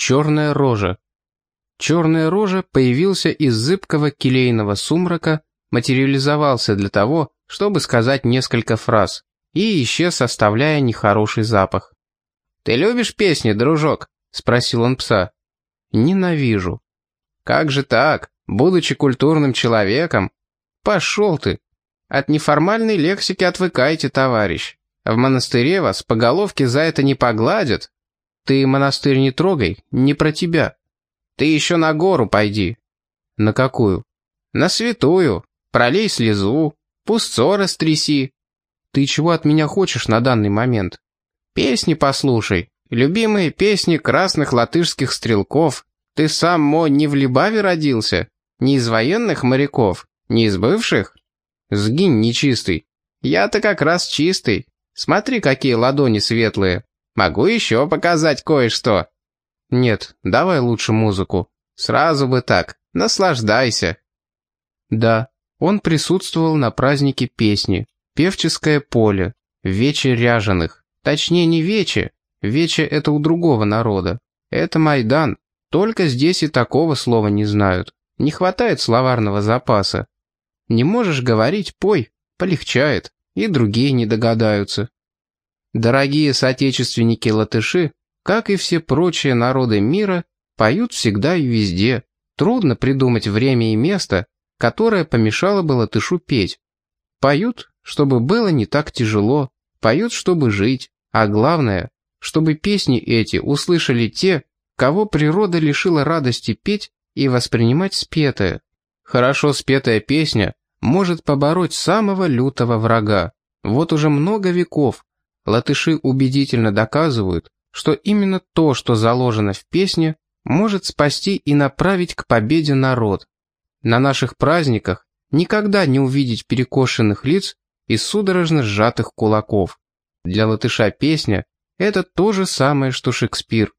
Черная рожа. Черная рожа появился из зыбкого келейного сумрака, материализовался для того, чтобы сказать несколько фраз, и исчез, оставляя нехороший запах. «Ты любишь песни, дружок?» — спросил он пса. «Ненавижу». «Как же так? Будучи культурным человеком?» «Пошел ты!» «От неформальной лексики отвыкайте, товарищ. В монастыре вас по головке за это не погладят. Ты монастырь не трогай, не про тебя. Ты еще на гору пойди». «На какую?» «На святую. Пролей слезу, пустцо растряси». «Ты чего от меня хочешь на данный момент?» «Песни послушай. Любимые песни красных латышских стрелков. Ты сам, мо, не в Либаве родился? Не из военных моряков? Не из бывших?» «Сгинь, нечистый». «Я-то как раз чистый. Смотри, какие ладони светлые. Могу еще показать кое-что». «Нет, давай лучше музыку. Сразу бы так. Наслаждайся». Да, он присутствовал на празднике песни, певческое поле, вече ряженых. Точнее, не вече. Вече — это у другого народа. Это Майдан. Только здесь и такого слова не знают. Не хватает словарного запаса. Не можешь говорить — пой. Полегчает. И другие не догадаются. Дорогие соотечественники-латыши, как и все прочие народы мира, поют всегда и везде. Трудно придумать время и место, которое помешало бы латышу петь. Поют, чтобы было не так тяжело, поют, чтобы жить, а главное, чтобы песни эти услышали те, кого природа лишила радости петь и воспринимать спетое. Хорошо спетая песня может побороть самого лютого врага. Вот уже много веков латыши убедительно доказывают, что именно то, что заложено в песне, может спасти и направить к победе народ. На наших праздниках никогда не увидеть перекошенных лиц и судорожно сжатых кулаков. Для латыша песня — это то же самое, что Шекспир.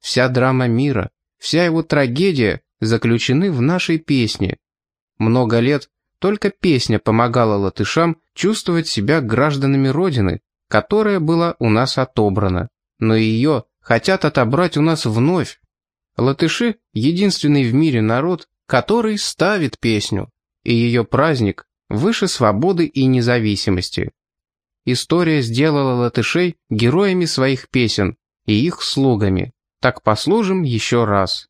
Вся драма мира, вся его трагедия заключены в нашей песне. Много лет только песня помогала латышам чувствовать себя гражданами Родины, которая была у нас отобрана. Но ее хотят отобрать у нас вновь. Латыши — единственный в мире народ, который ставит песню, и ее праздник выше свободы и независимости. История сделала латышей героями своих песен и их слугами. Так послужим еще раз.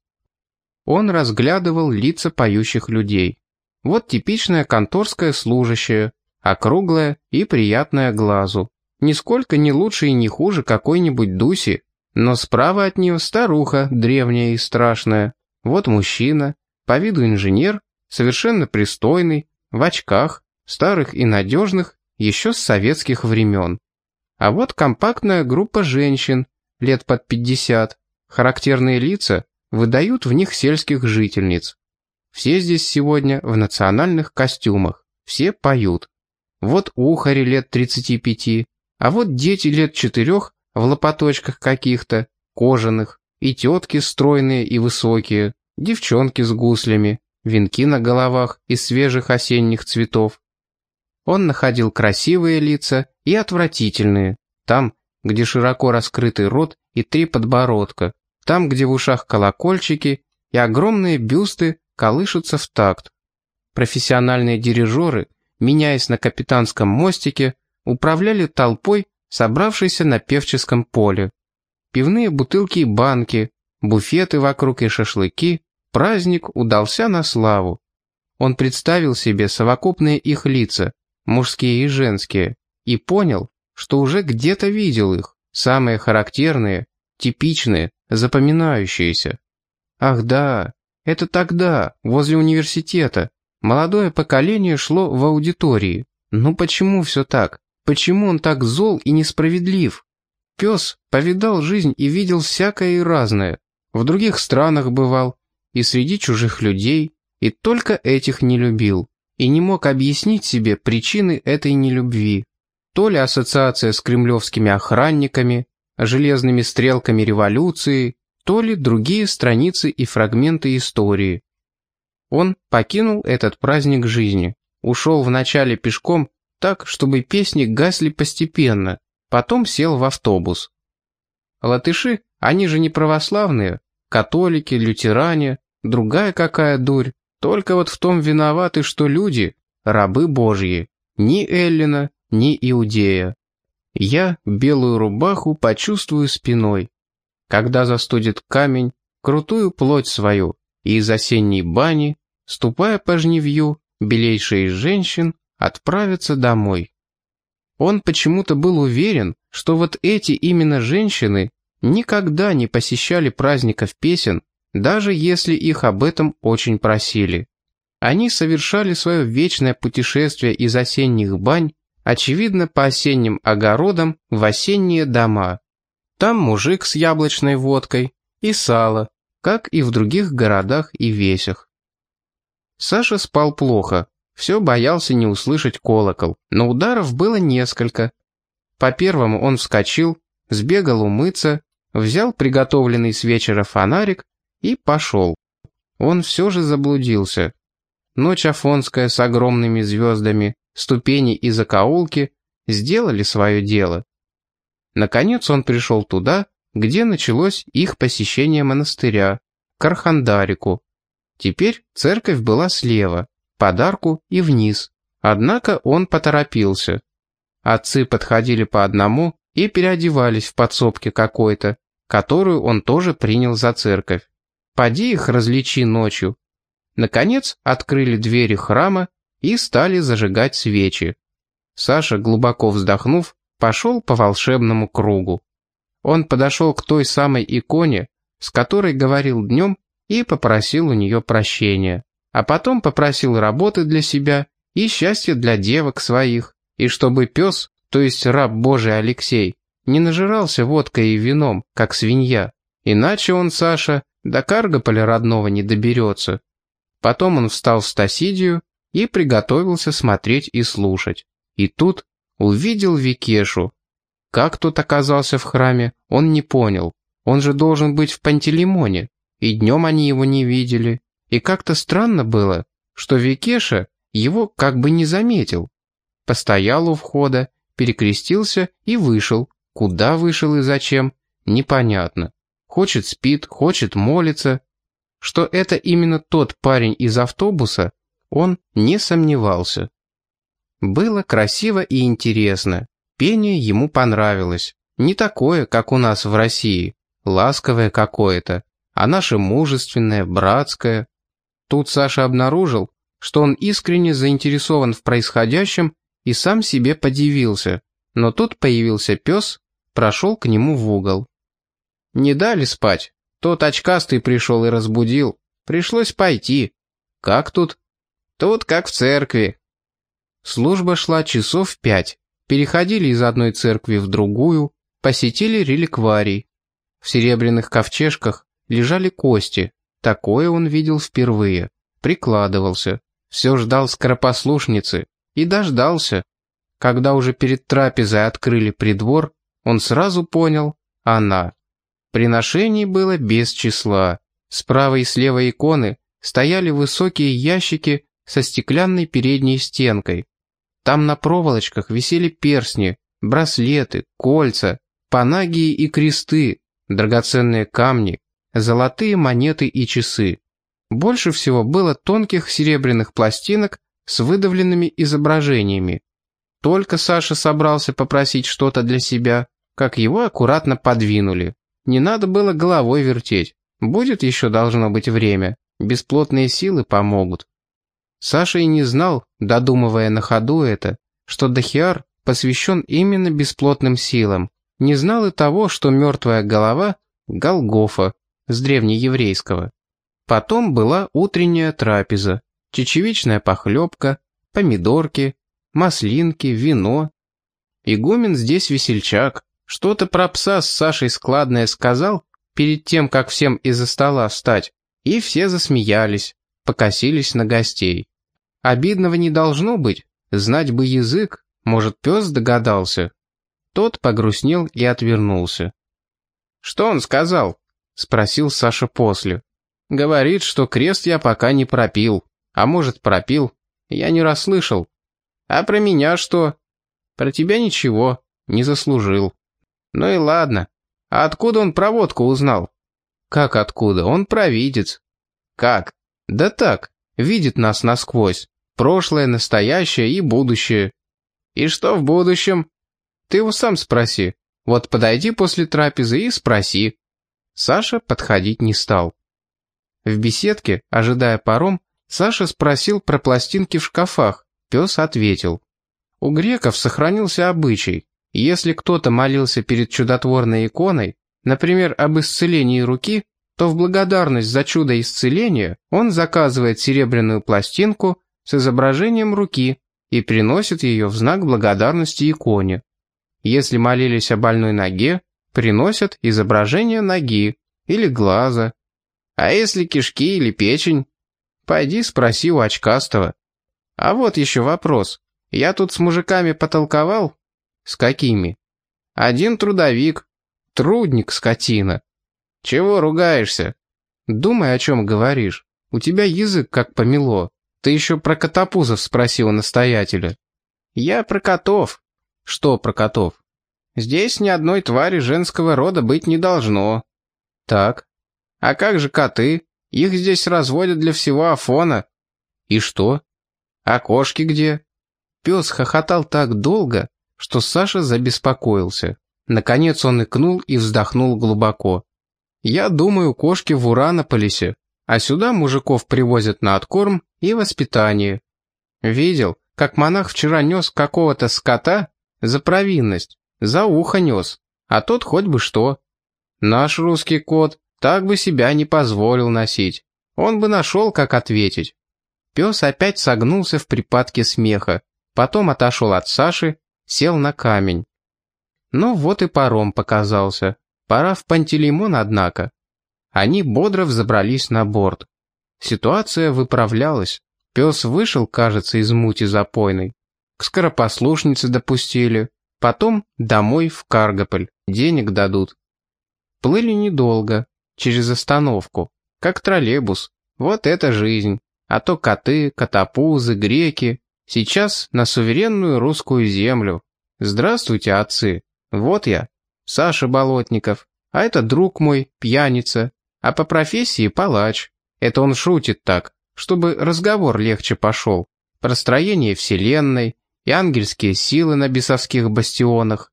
Он разглядывал лица поющих людей. Вот типичная конторская служащая, округлая и приятная глазу. Нисколько не лучше и не хуже какой-нибудь Дуси, но справа от нее старуха, древняя и страшная. Вот мужчина, по виду инженер, совершенно пристойный, в очках, старых и надежных, еще с советских времен. А вот компактная группа женщин, лет под 50, характерные лица выдают в них сельских жительниц. Все здесь сегодня в национальных костюмах, все поют. Вот ухари лет 35, а вот дети лет четырех в лопаточках каких-то, кожаных, и тетки стройные и высокие, девчонки с гуслями, венки на головах из свежих осенних цветов. Он находил красивые лица и отвратительные, там, где широко раскрытый рот и три подбородка, там, где в ушах колокольчики и огромные бюсты колышутся в такт. Профессиональные дирижеры, меняясь на капитанском мостике, управляли толпой, собравшейся на певческом поле. Пивные бутылки и банки, буфеты вокруг и шашлыки, праздник удался на славу. Он представил себе совокупные их лица, мужские и женские, и понял, что уже где-то видел их, самые характерные, типичные, запоминающиеся. Ах да, это тогда, возле университета. Молодое поколение шло в аудитории. Ну почему все так? Почему он так зол и несправедлив? Пес повидал жизнь и видел всякое и разное. В других странах бывал, и среди чужих людей, и только этих не любил, и не мог объяснить себе причины этой нелюбви. То ли ассоциация с кремлевскими охранниками, железными стрелками революции, то ли другие страницы и фрагменты истории. Он покинул этот праздник жизни, ушел вначале пешком так, чтобы песни гасли постепенно, потом сел в автобус. Латыши, они же не православные, католики, лютеране, другая какая дурь. Только вот в том виноваты, что люди — рабы божьи. Ни Эллина, ни Иудея. Я белую рубаху почувствую спиной. Когда застудит камень, крутую плоть свою, и из осенней бани, ступая по жневью, белейшие из женщин отправятся домой. Он почему-то был уверен, что вот эти именно женщины никогда не посещали праздников песен, даже если их об этом очень просили. Они совершали свое вечное путешествие из осенних бань, очевидно, по осенним огородам в осенние дома. Там мужик с яблочной водкой и сало, как и в других городах и весях. Саша спал плохо, все боялся не услышать колокол, но ударов было несколько. По первому он вскочил, сбегал умыться, взял приготовленный с вечера фонарик и пошел. Он все же заблудился. Ночь Афонская с огромными звездами, ступени и закоулки сделали свое дело. Наконец он пришел туда, где началось их посещение монастыря, к Архандарику. Теперь церковь была слева, подарку и вниз. Однако он поторопился. Отцы подходили по одному и переодевались в подсобке какой-то, которую он тоже принял за церковь. Поди их различи ночью. Наконец открыли двери храма и стали зажигать свечи. Саша, глубоко вздохнув, пошел по волшебному кругу. Он подошел к той самой иконе, с которой говорил днем, и попросил у нее прощения. А потом попросил работы для себя и счастья для девок своих, и чтобы пес, то есть раб Божий Алексей, не нажирался водкой и вином, как свинья. Иначе он, Саша, до Каргополя родного не доберется. Потом он встал в Стасидию и приготовился смотреть и слушать. И тут увидел Викешу. Как тот оказался в храме, он не понял. Он же должен быть в Пантелеймоне. И днем они его не видели. И как-то странно было, что Викеша его как бы не заметил. Постоял у входа, перекрестился и вышел. Куда вышел и зачем, непонятно. Хочет спит, хочет молится. Что это именно тот парень из автобуса, он не сомневался. Было красиво и интересно. Пение ему понравилось. Не такое, как у нас в России, ласковое какое-то, а наше мужественное, братское. Тут Саша обнаружил, что он искренне заинтересован в происходящем и сам себе подивился. Но тут появился пес, прошел к нему в угол. Не дали спать. Тот очкастый пришел и разбудил. Пришлось пойти. Как тут? Тут как в церкви. Служба шла часов пять. Переходили из одной церкви в другую, посетили реликварий. В серебряных ковчежках лежали кости. Такое он видел впервые. Прикладывался. Все ждал скоропослушницы. И дождался. Когда уже перед трапезой открыли придвор, он сразу понял — она. Приношений было без числа. Справа и слева иконы стояли высокие ящики со стеклянной передней стенкой. Там на проволочках висели перстни, браслеты, кольца, панагии и кресты, драгоценные камни, золотые монеты и часы. Больше всего было тонких серебряных пластинок с выдавленными изображениями. Только Саша собрался попросить что-то для себя, как его аккуратно подвинули. Не надо было головой вертеть. Будет еще должно быть время. Бесплотные силы помогут. Саша и не знал, додумывая на ходу это, что Дахиар посвящен именно бесплотным силам. Не знал и того, что мертвая голова — Голгофа, с древнееврейского. Потом была утренняя трапеза, чечевичная похлебка, помидорки, маслинки, вино. Игумен здесь весельчак, что-то про пса с Сашей складное сказал перед тем, как всем из-за стола встать, и все засмеялись, покосились на гостей. Обидного не должно быть, знать бы язык, может, пес догадался. Тот погрустнел и отвернулся. «Что он сказал?» — спросил Саша после. «Говорит, что крест я пока не пропил. А может, пропил. Я не расслышал. А про меня что? Про тебя ничего, не заслужил». Ну и ладно. А откуда он проводку узнал? Как откуда? Он провидец. Как? Да так, видит нас насквозь. Прошлое, настоящее и будущее. И что в будущем? Ты его сам спроси. Вот подойди после трапезы и спроси. Саша подходить не стал. В беседке, ожидая паром, Саша спросил про пластинки в шкафах. Пес ответил. У греков сохранился обычай. Если кто-то молился перед чудотворной иконой, например, об исцелении руки, то в благодарность за чудо исцеления он заказывает серебряную пластинку с изображением руки и приносит ее в знак благодарности иконе. Если молились о больной ноге, приносят изображение ноги или глаза. А если кишки или печень? Пойди спроси у очкастого. А вот еще вопрос. Я тут с мужиками потолковал? С какими? Один трудовик. Трудник, скотина. Чего ругаешься? Думай, о чем говоришь. У тебя язык как помело. Ты еще про котопузов спросил настоятеля. Я про котов. Что про котов? Здесь ни одной твари женского рода быть не должно. Так. А как же коты? Их здесь разводят для всего Афона. И что? А кошки где? Пес хохотал так долго, что Саша забеспокоился. Наконец он икнул и вздохнул глубоко. «Я думаю, кошки в Уранополисе, а сюда мужиков привозят на откорм и воспитание. Видел, как монах вчера нес какого-то скота за провинность, за ухо нес, а тот хоть бы что. Наш русский кот так бы себя не позволил носить, он бы нашел, как ответить». Пес опять согнулся в припадке смеха, потом отошел от Саши сел на камень. Ну вот и паром показался. Пора в Пантелеймон, однако. Они бодро взобрались на борт. Ситуация выправлялась. Пес вышел, кажется, из мути запойной. К скоропослушнице допустили. Потом домой в Каргополь. Денег дадут. Плыли недолго. Через остановку. Как троллейбус. Вот это жизнь. А то коты, котопузы, греки. Сейчас на суверенную русскую землю. Здравствуйте, отцы. Вот я, Саша Болотников. А это друг мой, пьяница. А по профессии палач. Это он шутит так, чтобы разговор легче пошел. Про строение вселенной и ангельские силы на бесовских бастионах.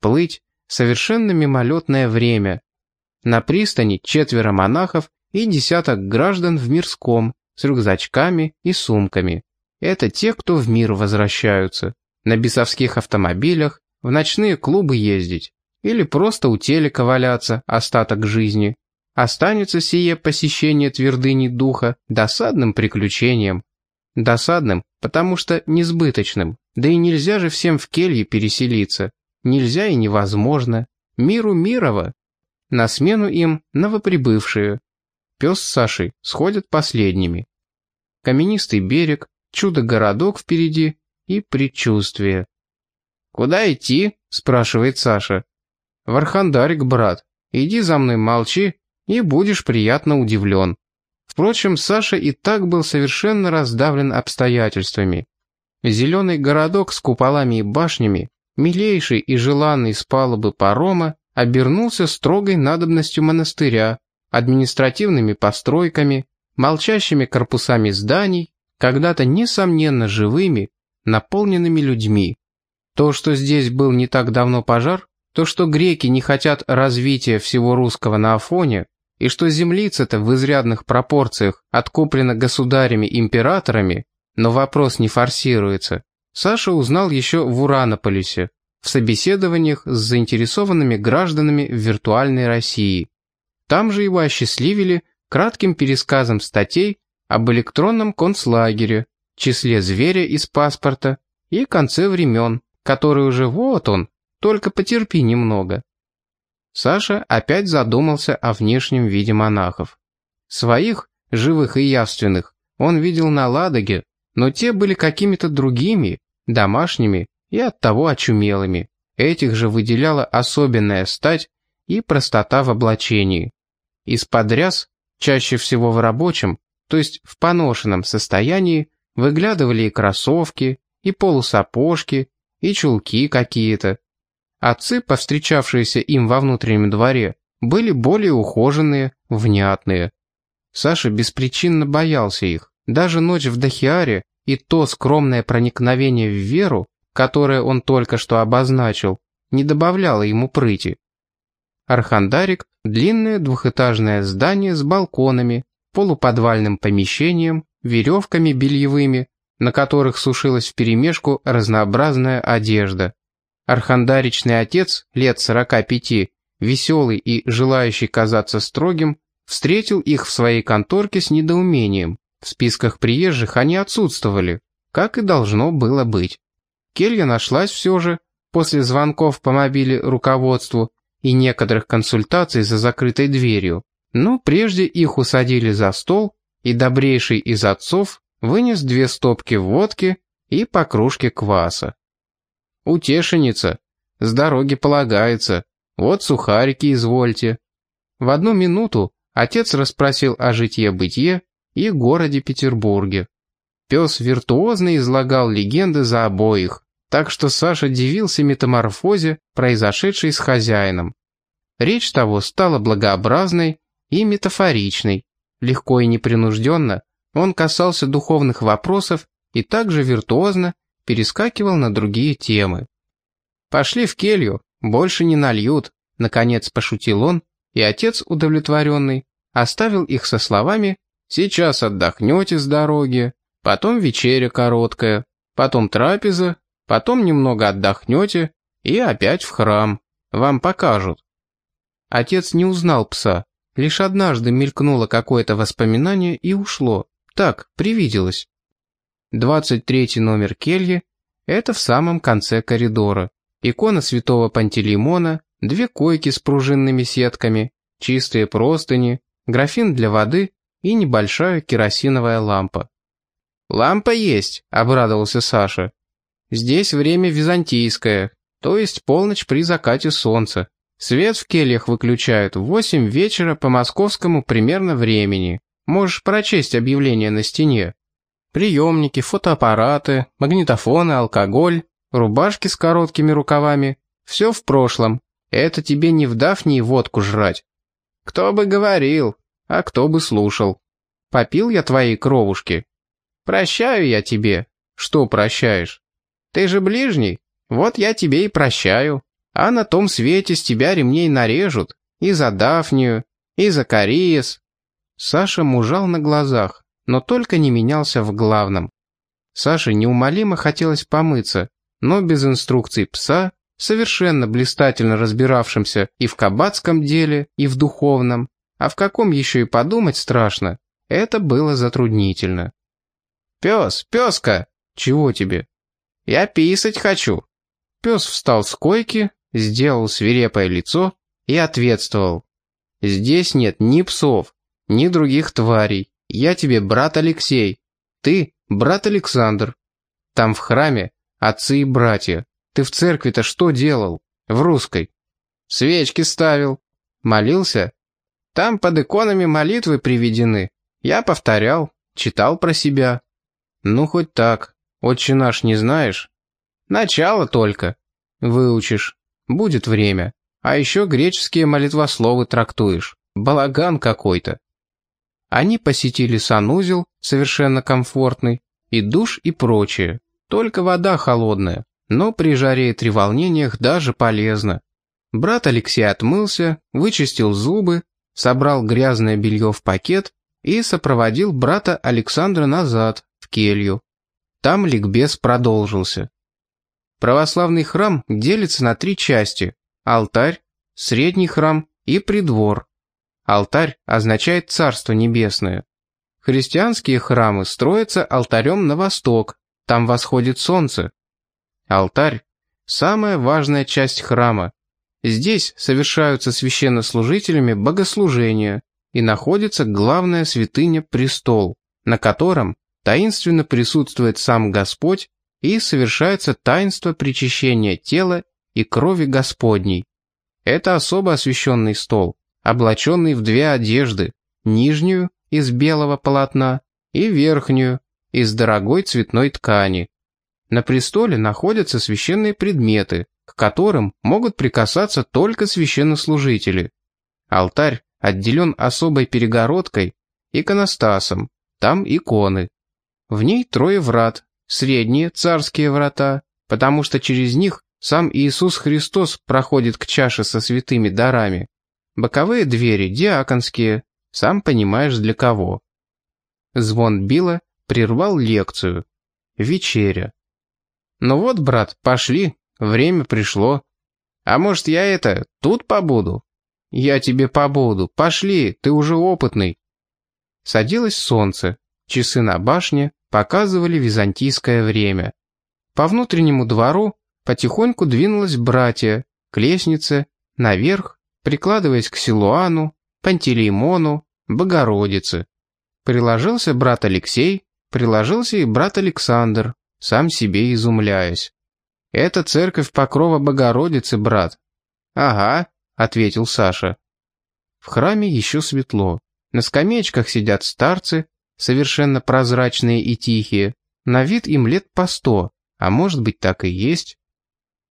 Плыть — совершенно мимолетное время. На пристани четверо монахов и десяток граждан в мирском с рюкзачками и сумками. Это те, кто в мир возвращаются. На бесовских автомобилях, в ночные клубы ездить. Или просто у телека валяться остаток жизни. Останется сие посещение твердыни духа досадным приключением. Досадным, потому что несбыточным. Да и нельзя же всем в келье переселиться. Нельзя и невозможно. Миру мирово. На смену им новоприбывшие. Пес с Сашей сходят последними. Каменистый берег, чудо-городок впереди и предчувствие. «Куда идти?» — спрашивает Саша. «В Архандарик, брат. Иди за мной, молчи, и будешь приятно удивлен». Впрочем, Саша и так был совершенно раздавлен обстоятельствами. Зеленый городок с куполами и башнями, милейший и желанный с палубы парома, обернулся строгой надобностью монастыря, административными постройками, молчащими корпусами зданий когда-то несомненно живыми, наполненными людьми. То, что здесь был не так давно пожар, то, что греки не хотят развития всего русского на Афоне, и что землица-то в изрядных пропорциях откуплена государями-императорами, но вопрос не форсируется, Саша узнал еще в Уранополисе, в собеседованиях с заинтересованными гражданами в виртуальной России. Там же его осчастливили кратким пересказом статей об электронном концлагере, числе зверя из паспорта и конце времен, который уже вот он, только потерпи немного. Саша опять задумался о внешнем виде монахов. Своих, живых и явственных, он видел на Ладоге, но те были какими-то другими, домашними и оттого очумелыми. Этих же выделяла особенная стать и простота в облачении. Из-под ряс, чаще всего в рабочем, то есть в поношенном состоянии, выглядывали и кроссовки, и полусапожки, и чулки какие-то. Отцы, повстречавшиеся им во внутреннем дворе, были более ухоженные, внятные. Саша беспричинно боялся их. Даже ночь в Дахиаре и то скромное проникновение в веру, которое он только что обозначил, не добавляло ему прыти. Архандарик – длинное двухэтажное здание с балконами, полуподвальным помещением, веревками бельевыми, на которых сушилась вперемешку разнообразная одежда. Архандаричный отец, лет 45, веселый и желающий казаться строгим, встретил их в своей конторке с недоумением. В списках приезжих они отсутствовали, как и должно было быть. Келья нашлась все же, после звонков по мобиле руководству и некоторых консультаций за закрытой дверью. Но прежде их усадили за стол, и добрейший из отцов вынес две стопки водки и по кружке кваса. «Утешеница, с дороги полагается, вот сухарики извольте». В одну минуту отец расспросил о житье-бытие и городе Петербурге. Пес виртуозно излагал легенды за обоих, так что Саша дивился метаморфозе, произошедшей с хозяином. Речь того стала благообразной и метафоричной. Легко и непринужденно он касался духовных вопросов и также виртуозно перескакивал на другие темы. «Пошли в келью, больше не нальют», — наконец пошутил он, и отец, удовлетворенный, оставил их со словами «Сейчас отдохнете с дороги, потом вечеря короткая, потом трапеза, потом немного отдохнете и опять в храм. Вам покажут». Отец не узнал пса, лишь однажды мелькнуло какое-то воспоминание и ушло. Так, привиделось. Двадцать третий номер кельи — это в самом конце коридора. Икона святого Пантелеймона, две койки с пружинными сетками, чистые простыни, графин для воды и небольшая керосиновая лампа. «Лампа есть», — обрадовался Саша. «Здесь время византийское, то есть полночь при закате солнца. Свет в кельях выключают в восемь вечера по московскому примерно времени. Можешь прочесть объявление на стене. Приемники, фотоаппараты, магнитофоны, алкоголь, рубашки с короткими рукавами. Все в прошлом. Это тебе не в Дафнии водку жрать. Кто бы говорил, а кто бы слушал. Попил я твои кровушки. Прощаю я тебе. Что прощаешь? Ты же ближний, вот я тебе и прощаю. А на том свете с тебя ремней нарежут. И за Дафнию, и за Кариес, Саша мужал на глазах, но только не менялся в главном. Саше неумолимо хотелось помыться, но без инструкций пса, совершенно блистательно разбиравшимся и в кабацком деле, и в духовном, а в каком еще и подумать страшно, это было затруднительно. «Пес, песка!» «Чего тебе?» «Я писать хочу!» Пес встал с койки, сделал свирепое лицо и ответствовал. «Здесь нет ни псов, ни других тварей. Я тебе брат Алексей. Ты брат Александр. Там в храме отцы и братья. Ты в церкви-то что делал? В русской. Свечки ставил. Молился? Там под иконами молитвы приведены. Я повторял, читал про себя. Ну, хоть так. Отче наш не знаешь? Начало только. Выучишь. Будет время. А еще греческие молитвословы трактуешь. Балаган какой-то. Они посетили санузел, совершенно комфортный, и душ и прочее. Только вода холодная, но при жаре и треволнениях даже полезно. Брат Алексей отмылся, вычистил зубы, собрал грязное белье в пакет и сопроводил брата Александра назад, в келью. Там ликбез продолжился. Православный храм делится на три части – алтарь, средний храм и придвор. Алтарь означает Царство Небесное. Христианские храмы строятся алтарем на восток, там восходит солнце. Алтарь – самая важная часть храма. Здесь совершаются священнослужителями богослужения и находится главная святыня – престол, на котором таинственно присутствует сам Господь и совершается таинство причащения тела и крови Господней. Это особо освященный стол облаченный в две одежды, нижнюю из белого полотна и верхнюю из дорогой цветной ткани. На престоле находятся священные предметы, к которым могут прикасаться только священнослужители. Алтарь отделен особой перегородкой, иконостасом, там иконы. В ней трое врат, средние царские врата, потому что через них сам Иисус Христос проходит к чаше со святыми дарами. Боковые двери диаконские, сам понимаешь для кого. Звон била прервал лекцию. Вечеря. Ну вот, брат, пошли, время пришло. А может я это, тут побуду? Я тебе побуду, пошли, ты уже опытный. Садилось солнце, часы на башне показывали византийское время. По внутреннему двору потихоньку двинулось братья, к лестнице, наверх, прикладываясь к Силуану, Пантелеймону, Богородице. Приложился брат Алексей, приложился и брат Александр, сам себе изумляясь. «Это церковь Покрова Богородицы, брат». «Ага», — ответил Саша. В храме еще светло. На скамеечках сидят старцы, совершенно прозрачные и тихие. На вид им лет по сто, а может быть так и есть.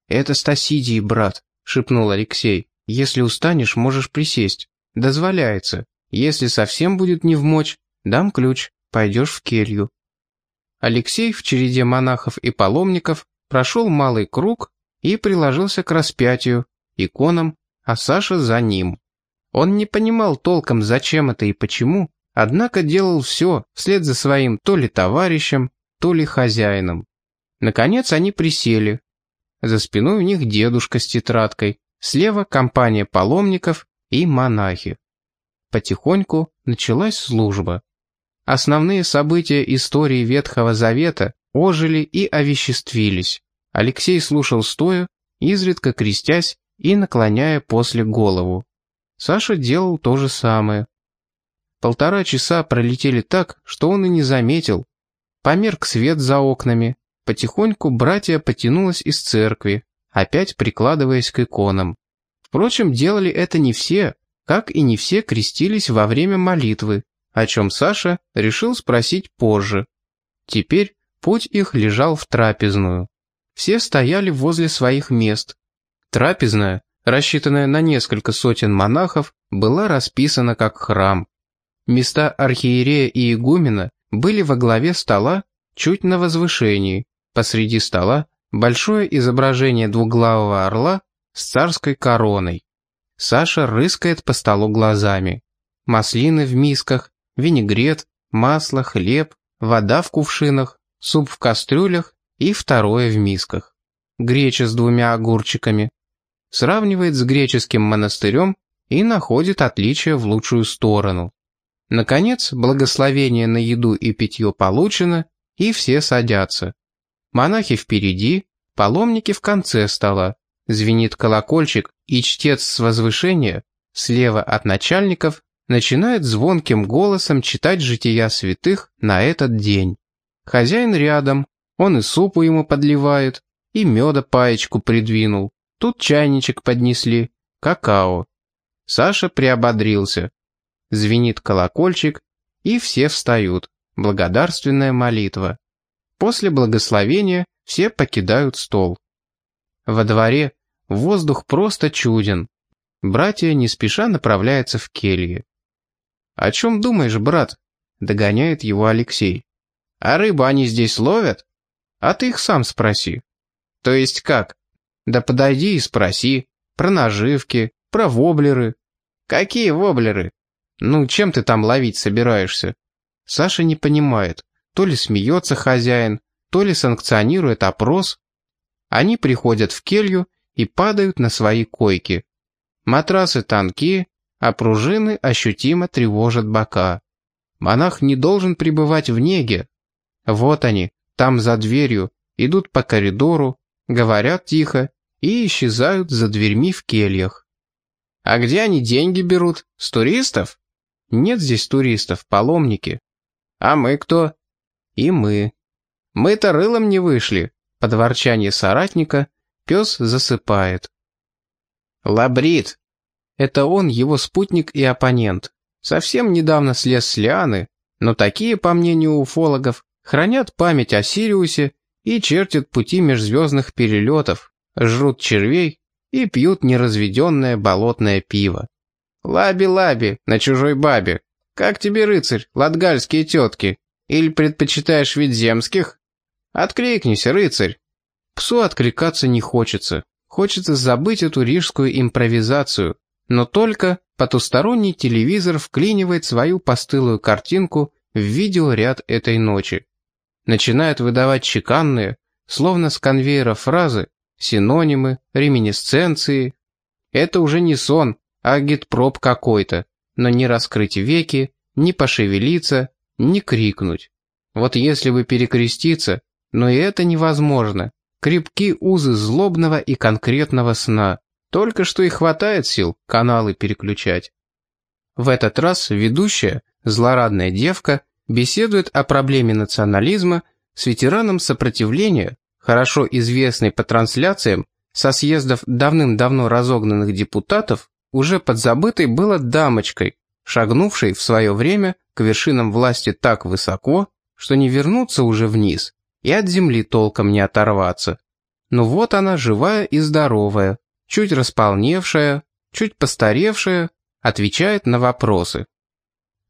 «Это Стасидий, брат», — шепнул Алексей. «Если устанешь, можешь присесть. Дозволяется. Если совсем будет не в мочь, Дам ключ, пойдешь в келью». Алексей в череде монахов и паломников прошел малый круг и приложился к распятию, иконам, а Саша за ним. Он не понимал толком, зачем это и почему, однако делал все вслед за своим то ли товарищем, то ли хозяином. Наконец они присели. За спиной у них дедушка с тетрадкой, слева компания паломников и монахи. Потихоньку началась служба. Основные события истории Ветхого Завета ожили и овеществились. Алексей слушал стоя, изредка крестясь и наклоняя после голову. Саша делал то же самое. Полтора часа пролетели так, что он и не заметил. Померк свет за окнами. Потихоньку братья потянулась из церкви, опять прикладываясь к иконам. Впрочем, делали это не все, как и не все крестились во время молитвы, о чем Саша решил спросить позже. Теперь путь их лежал в трапезную. Все стояли возле своих мест. Трапезная, рассчитанная на несколько сотен монахов, была расписана как храм. Места архиерея и игумена были во главе стола, чуть на возвышении. Посреди стола большое изображение двуглавого орла с царской короной. Саша рыскает по столу глазами. Маслины в мисках, винегрет, масло, хлеб, вода в кувшинах, суп в кастрюлях и второе в мисках. Греча с двумя огурчиками. Сравнивает с греческим монастырем и находит отличия в лучшую сторону. Наконец, благословение на еду и питье получено, и все садятся. Монахи впереди, паломники в конце стола. Звенит колокольчик, и чтец с возвышения, слева от начальников, начинает звонким голосом читать жития святых на этот день. Хозяин рядом, он и супу ему подливает, и меда паечку придвинул. Тут чайничек поднесли, какао. Саша приободрился. Звенит колокольчик, и все встают. Благодарственная молитва. После благословения все покидают стол. Во дворе воздух просто чуден. Братья не спеша направляются в келье. «О чем думаешь, брат?» — догоняет его Алексей. «А рыбу они здесь ловят? А ты их сам спроси». «То есть как?» «Да подойди и спроси. Про наживки, про воблеры». «Какие воблеры?» «Ну, чем ты там ловить собираешься?» Саша не понимает, то ли смеется хозяин, то ли санкционирует опрос. Они приходят в келью и падают на свои койки. Матрасы тонкие, а пружины ощутимо тревожат бока. Монах не должен пребывать в неге. Вот они, там за дверью, идут по коридору, говорят тихо и исчезают за дверьми в кельях. А где они деньги берут? С туристов? Нет здесь туристов, паломники. А мы кто? И мы. Мы-то рылом не вышли. Под ворчание соратника пес засыпает. Лабрит, это он, его спутник и оппонент. Совсем недавно слез с лианы, но такие, по мнению уфологов, хранят память о Сириусе и чертят пути межзвездных перелетов, жрут червей и пьют неразведенное болотное пиво. Лаби-лаби, на чужой бабе. Как тебе, рыцарь, латгальские тетки? Или предпочитаешь вид земских? Откликнись, рыцарь. Псу откликаться не хочется. Хочется забыть эту рижскую импровизацию. Но только потусторонний телевизор вклинивает свою постылую картинку в видеоряд этой ночи. Начинает выдавать чеканные, словно с конвейера фразы, синонимы, реминисценции. Это уже не сон, а гидпроп какой-то, но не раскрыть веки, не пошевелиться, не крикнуть. Вот если бы перекреститься, но и это невозможно. Крепки узы злобного и конкретного сна. Только что и хватает сил каналы переключать. В этот раз ведущая, злорадная девка, беседует о проблеме национализма с ветераном сопротивления, хорошо известной по трансляциям, со съездов давным-давно разогнанных депутатов, уже подзабытой было дамочкой, шагнувшей в свое время к вершинам власти так высоко, что не вернуться уже вниз и от земли толком не оторваться. Но вот она живая и здоровая, чуть располневшая, чуть постаревшая, отвечает на вопросы.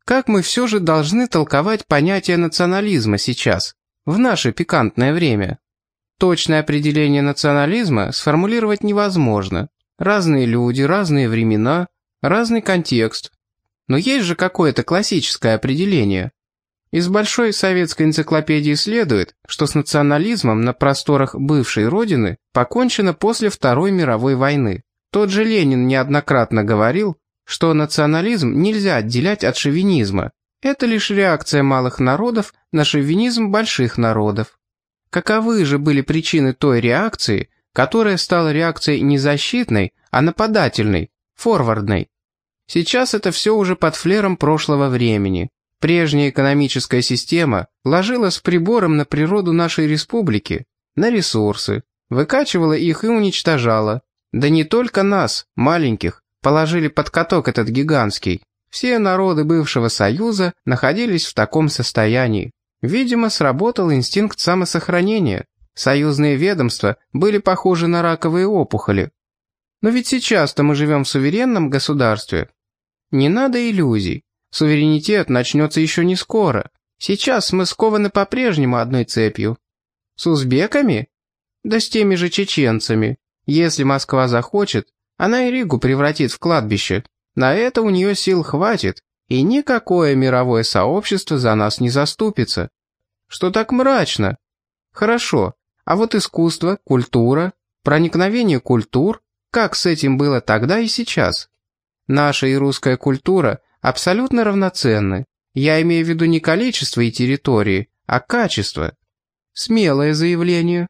Как мы все же должны толковать понятие национализма сейчас, в наше пикантное время? Точное определение национализма сформулировать невозможно. Разные люди, разные времена, разный контекст. Но есть же какое-то классическое определение. Из Большой советской энциклопедии следует, что с национализмом на просторах бывшей Родины покончено после Второй мировой войны. Тот же Ленин неоднократно говорил, что национализм нельзя отделять от шовинизма. Это лишь реакция малых народов на шовинизм больших народов. Каковы же были причины той реакции, которая стала реакцией не защитной, а нападательной, форвардной? Сейчас это все уже под флером прошлого времени. Прежняя экономическая система ложилась прибором на природу нашей республики, на ресурсы, выкачивала их и уничтожала. Да не только нас, маленьких, положили под каток этот гигантский. Все народы бывшего Союза находились в таком состоянии. Видимо, сработал инстинкт самосохранения. Союзные ведомства были похожи на раковые опухоли. Но ведь сейчас-то мы живем в суверенном государстве. Не надо иллюзий. Суверенитет начнется еще не скоро. Сейчас мы скованы по-прежнему одной цепью. С узбеками? Да с теми же чеченцами. Если Москва захочет, она и Ригу превратит в кладбище. На это у нее сил хватит, и никакое мировое сообщество за нас не заступится. Что так мрачно? Хорошо, а вот искусство, культура, проникновение культур, как с этим было тогда и сейчас? Наша и русская культура абсолютно равноценны. Я имею в виду не количество и территории, а качество. Смелое заявление.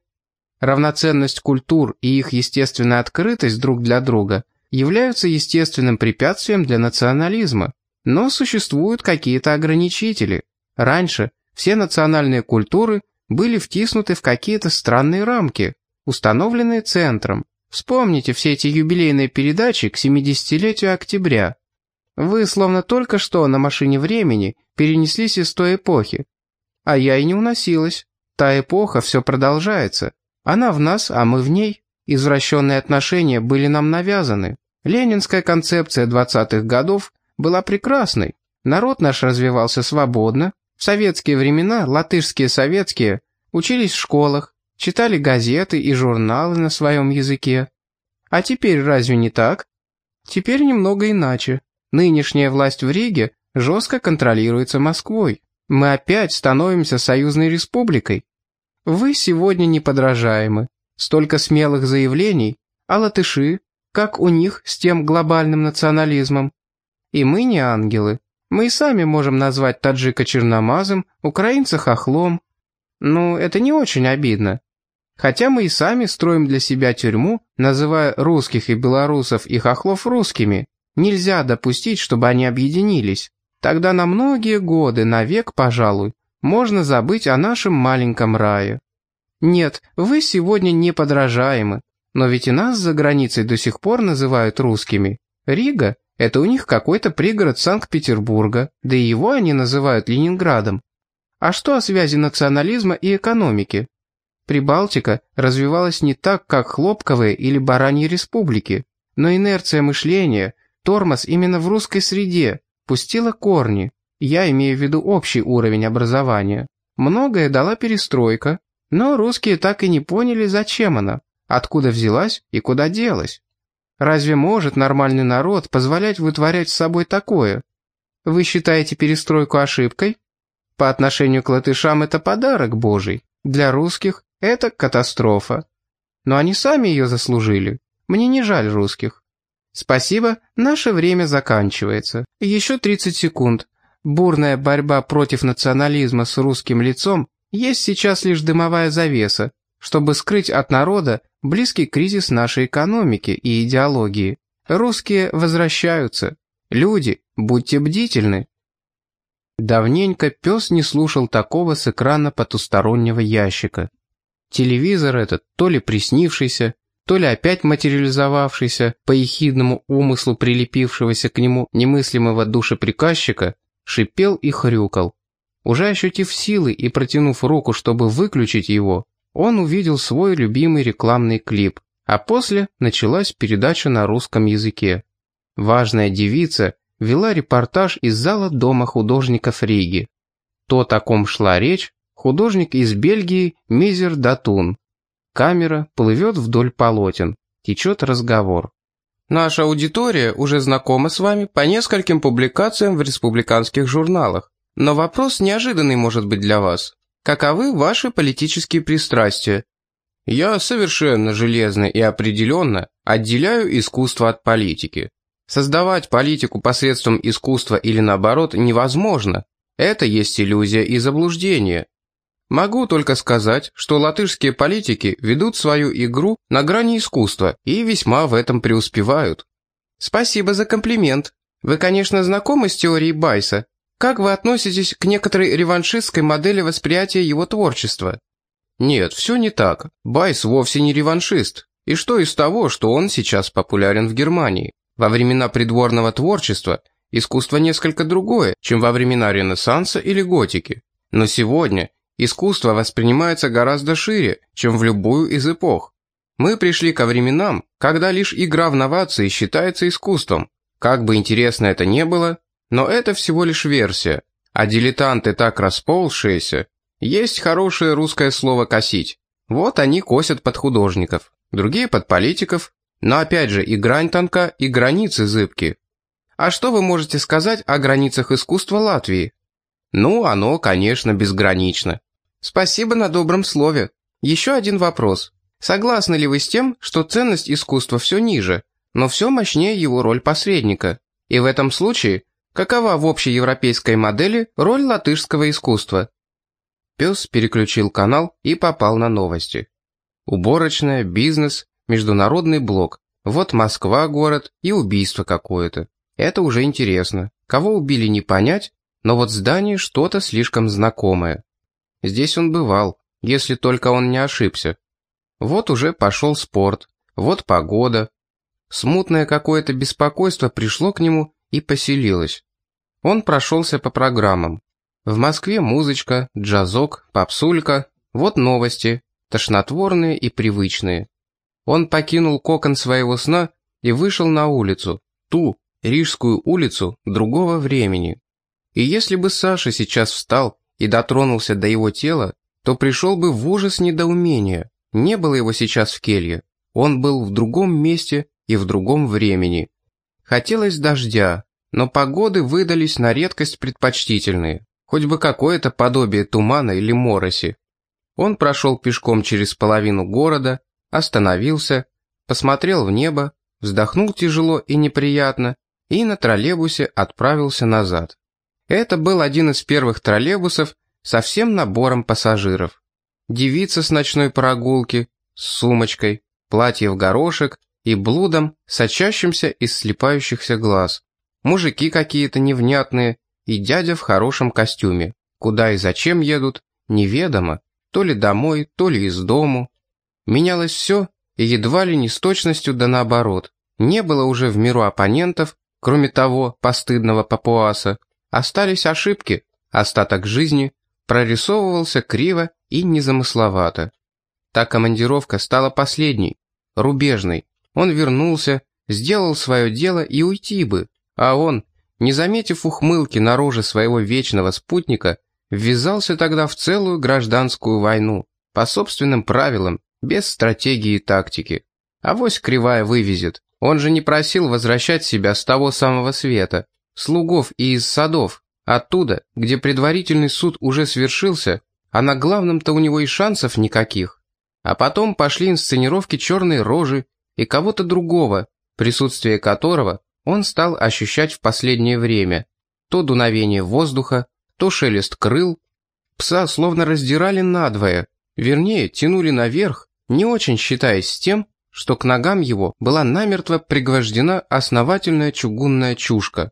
Равноценность культур и их естественная открытость друг для друга являются естественным препятствием для национализма. Но существуют какие-то ограничители. Раньше все национальные культуры были втиснуты в какие-то странные рамки, установленные центром. Вспомните все эти юбилейные передачи к 70-летию октября. Вы словно только что на машине времени перенеслись из той эпохи. А я и не уносилась. Та эпоха все продолжается. Она в нас, а мы в ней. Извращенные отношения были нам навязаны. Ленинская концепция 20-х годов была прекрасной. Народ наш развивался свободно. В советские времена латышские советские учились в школах, читали газеты и журналы на своем языке. А теперь разве не так? Теперь немного иначе. Нынешняя власть в Риге жестко контролируется Москвой. Мы опять становимся союзной республикой. Вы сегодня неподражаемы. Столько смелых заявлений, а латыши, как у них с тем глобальным национализмом. И мы не ангелы. Мы и сами можем назвать таджика черномазом, украинца хохлом. Ну, это не очень обидно. Хотя мы и сами строим для себя тюрьму, называя русских и белорусов и хохлов русскими. Нельзя допустить, чтобы они объединились. Тогда на многие годы, навек, пожалуй, можно забыть о нашем маленьком рае. Нет, вы сегодня не подражаемы, но ведь и нас за границей до сих пор называют русскими. Рига – это у них какой-то пригород Санкт-Петербурга, да и его они называют Ленинградом. А что о связи национализма и экономики? Прибалтика развивалась не так, как хлопковые или бараньи республики, но инерция мышления – тормоз именно в русской среде, пустила корни. Я имею в виду общий уровень образования. Многое дала перестройка, но русские так и не поняли, зачем она, откуда взялась и куда делась. Разве может нормальный народ позволять вытворять с собой такое? Вы считаете перестройку ошибкой? По отношению к латышам это подарок божий, для русских это катастрофа. Но они сами ее заслужили. Мне не жаль русских. Спасибо, наше время заканчивается. Еще 30 секунд. Бурная борьба против национализма с русским лицом есть сейчас лишь дымовая завеса, чтобы скрыть от народа близкий кризис нашей экономики и идеологии. Русские возвращаются. Люди, будьте бдительны. Давненько пес не слушал такого с экрана потустороннего ящика. Телевизор этот, то ли приснившийся, то ли опять материализовавшийся по ехидному умыслу прилепившегося к нему немыслимого душеприказчика, шипел и хрюкал. Уже ощутив силы и протянув руку, чтобы выключить его, он увидел свой любимый рекламный клип, а после началась передача на русском языке. Важная девица вела репортаж из зала Дома художников Риги. То, о ком шла речь, художник из Бельгии Мизер Датун. Камера плывет вдоль полотен, течет разговор. Наша аудитория уже знакома с вами по нескольким публикациям в республиканских журналах. Но вопрос неожиданный может быть для вас. Каковы ваши политические пристрастия? Я совершенно железно и определенно отделяю искусство от политики. Создавать политику посредством искусства или наоборот невозможно. Это есть иллюзия и заблуждение. Могу только сказать, что латышские политики ведут свою игру на грани искусства и весьма в этом преуспевают. Спасибо за комплимент. Вы, конечно, знакомы с теорией Байса, как вы относитесь к некоторой реваншистской модели восприятия его творчества? Нет, все не так. Байс вовсе не реваншист. И что из того, что он сейчас популярен в Германии? Во времена придворного творчества искусство несколько другое, чем во времена Ренессанса или готики. Но сегодня искусство воспринимается гораздо шире, чем в любую из эпох. Мы пришли ко временам, когда лишь игра в новации считается искусством. Как бы интересно это ни было, но это всего лишь версия, а дилетанты так расползшиеся. Есть хорошее русское слово «косить». Вот они косят под художников, другие под политиков, но опять же и грань тонка, и границы зыбки. А что вы можете сказать о границах искусства Латвии? Ну, оно, конечно, безгранично. Спасибо на добром слове. Еще один вопрос. Согласны ли вы с тем, что ценность искусства все ниже, но все мощнее его роль посредника? И в этом случае Какова в общеевропейской модели роль латышского искусства? Пес переключил канал и попал на новости. Уборочная, бизнес, международный блок. Вот Москва город и убийство какое-то. Это уже интересно. Кого убили не понять, но вот здание что-то слишком знакомое. Здесь он бывал, если только он не ошибся. Вот уже пошел спорт, вот погода. Смутное какое-то беспокойство пришло к нему и поселилось. Он прошелся по программам. В Москве музычка, джазок, попсулька, вот новости, тошнотворные и привычные. Он покинул кокон своего сна и вышел на улицу, ту, Рижскую улицу другого времени. И если бы Саша сейчас встал и дотронулся до его тела, то пришел бы в ужас недоумения. Не было его сейчас в келье. Он был в другом месте и в другом времени. Хотелось дождя, но погоды выдались на редкость предпочтительные, хоть бы какое-то подобие тумана или мороси. Он прошел пешком через половину города, остановился, посмотрел в небо, вздохнул тяжело и неприятно и на троллейбусе отправился назад. Это был один из первых троллейбусов со всем набором пассажиров. Девица с ночной прогулки, с сумочкой, платье в горошек и блудом, сочащимся из слепающихся глаз мужики какие-то невнятные и дядя в хорошем костюме. Куда и зачем едут, неведомо, то ли домой, то ли из дому. Менялось все, и едва ли не с точностью да наоборот. Не было уже в миру оппонентов, кроме того постыдного папуаса. Остались ошибки, остаток жизни прорисовывался криво и незамысловато. Та командировка стала последней, рубежной. Он вернулся, сделал свое дело и уйти бы, а он, не заметив ухмылки на роже своего вечного спутника, ввязался тогда в целую гражданскую войну, по собственным правилам, без стратегии и тактики. Авось кривая вывезет. Он же не просил возвращать себя с того самого света, слугов и из садов, оттуда, где предварительный суд уже свершился, а на главном-то у него и шансов никаких. А потом пошли инсценировки черной рожи и кого-то другого, присутствие которого он стал ощущать в последнее время. То дуновение воздуха, то шелест крыл. Пса словно раздирали надвое, вернее, тянули наверх, не очень считаясь с тем, что к ногам его была намертво пригвождена основательная чугунная чушка.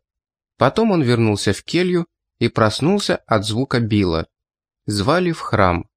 Потом он вернулся в келью и проснулся от звука била. Звали в храм.